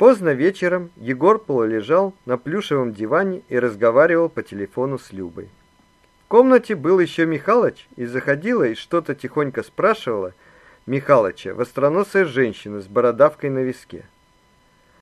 Поздно вечером Егор полулежал на плюшевом диване и разговаривал по телефону с Любой. В комнате был еще Михалыч, и заходила и что-то тихонько спрашивала Михалыча, востроносая женщина с бородавкой на виске.